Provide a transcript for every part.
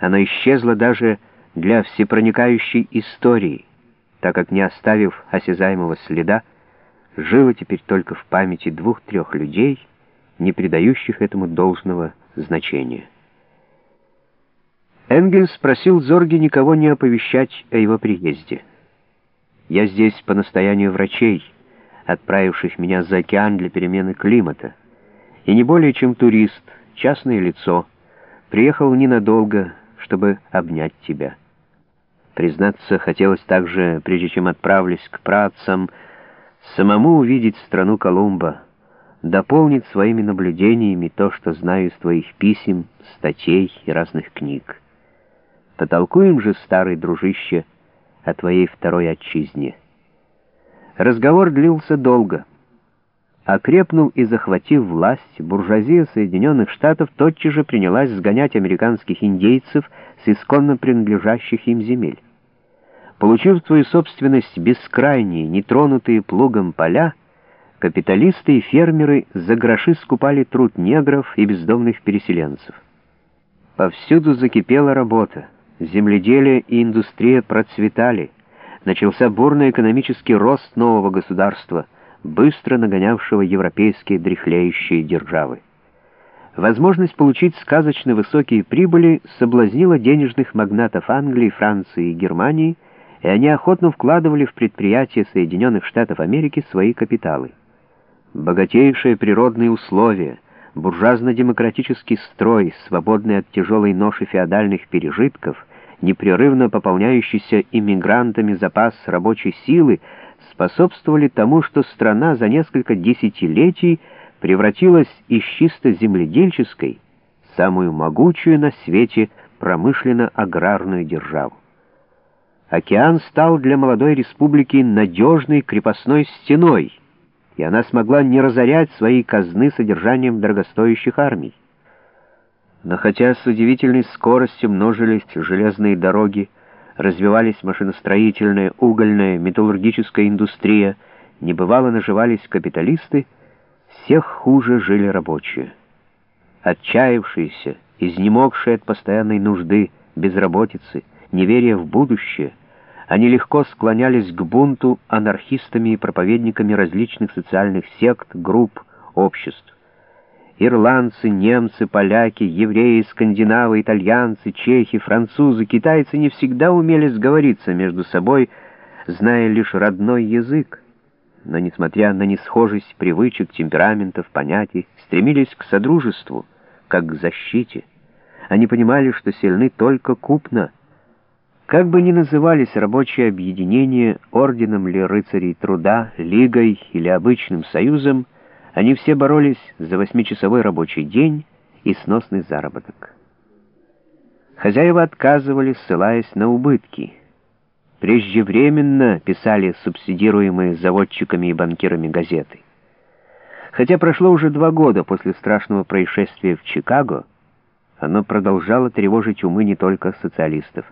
Оно исчезло даже для всепроникающей истории, так как, не оставив осязаемого следа, жило теперь только в памяти двух-трех людей, не придающих этому должного значения. Энгельс просил Зорги никого не оповещать о его приезде. «Я здесь по настоянию врачей», отправивших меня за океан для перемены климата, и не более чем турист, частное лицо, приехал ненадолго, чтобы обнять тебя. Признаться, хотелось также, прежде чем отправлюсь к працам, самому увидеть страну Колумба, дополнить своими наблюдениями то, что знаю из твоих писем, статей и разных книг. Потолкуем же, старый дружище, о твоей второй отчизне. Разговор длился долго. Окрепнул и захватив власть, буржуазия Соединенных Штатов тотчас же принялась сгонять американских индейцев с исконно принадлежащих им земель. Получив свою собственность бескрайние, нетронутые плугом поля, капиталисты и фермеры за гроши скупали труд негров и бездомных переселенцев. Повсюду закипела работа, земледелие и индустрия процветали, начался бурный экономический рост нового государства, быстро нагонявшего европейские дряхлеющие державы. Возможность получить сказочно высокие прибыли соблазнила денежных магнатов Англии, Франции и Германии, и они охотно вкладывали в предприятия Соединенных Штатов Америки свои капиталы. Богатейшие природные условия, буржуазно-демократический строй, свободный от тяжелой ноши феодальных пережитков, непрерывно пополняющийся иммигрантами запас рабочей силы, способствовали тому, что страна за несколько десятилетий превратилась из чисто земледельческой, самую могучую на свете промышленно-аграрную державу. Океан стал для молодой республики надежной крепостной стеной, и она смогла не разорять свои казны содержанием дорогостоящих армий. Но хотя с удивительной скоростью множились железные дороги, развивались машиностроительная, угольная, металлургическая индустрия, небывало наживались капиталисты, всех хуже жили рабочие. Отчаявшиеся, изнемогшие от постоянной нужды, безработицы, неверия в будущее, они легко склонялись к бунту анархистами и проповедниками различных социальных сект, групп, обществ. Ирландцы, немцы, поляки, евреи, скандинавы, итальянцы, чехи, французы, китайцы не всегда умели сговориться между собой, зная лишь родной язык. Но, несмотря на несхожесть привычек, темпераментов, понятий, стремились к содружеству, как к защите. Они понимали, что сильны только купно — как бы ни назывались рабочие объединения, орденом ли рыцарей труда, лигой или обычным союзом, они все боролись за восьмичасовой рабочий день и сносный заработок. Хозяева отказывали, ссылаясь на убытки. Преждевременно писали субсидируемые заводчиками и банкирами газеты. Хотя прошло уже два года после страшного происшествия в Чикаго, оно продолжало тревожить умы не только социалистов.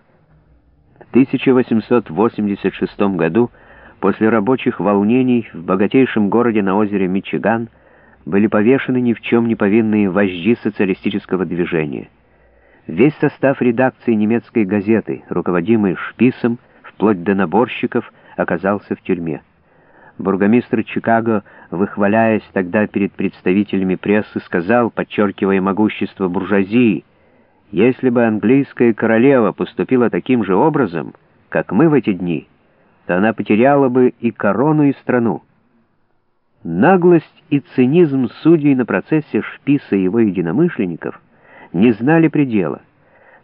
1886 году, после рабочих волнений в богатейшем городе на озере Мичиган, были повешены ни в чем не повинные вожди социалистического движения. Весь состав редакции немецкой газеты, руководимый Шписом, вплоть до наборщиков, оказался в тюрьме. Бургомистр Чикаго, выхваляясь тогда перед представителями прессы, сказал, подчеркивая могущество буржуазии, если бы английская королева поступила таким же образом, как мы в эти дни, то она потеряла бы и корону, и страну. Наглость и цинизм судей на процессе Шписа и его единомышленников не знали предела.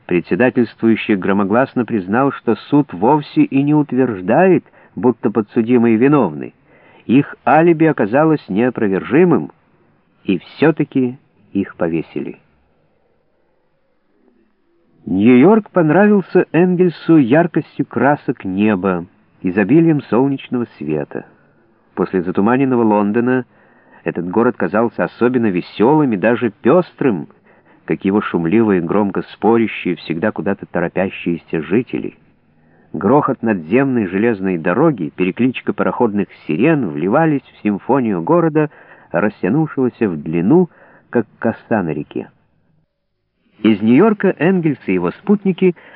Председательствующий громогласно признал, что суд вовсе и не утверждает, будто подсудимые виновны. Их алиби оказалось неопровержимым, и все-таки их повесили. Нью-Йорк понравился Энгельсу яркостью красок неба, изобилием солнечного света. После затуманенного Лондона этот город казался особенно веселым и даже пестрым, как его шумливые, громко спорящие, всегда куда-то торопящиеся жители. Грохот надземной железной дороги, перекличка пароходных сирен вливались в симфонию города, растянувшегося в длину, как коса на реке. Из Нью-Йорка Энгельс и его спутники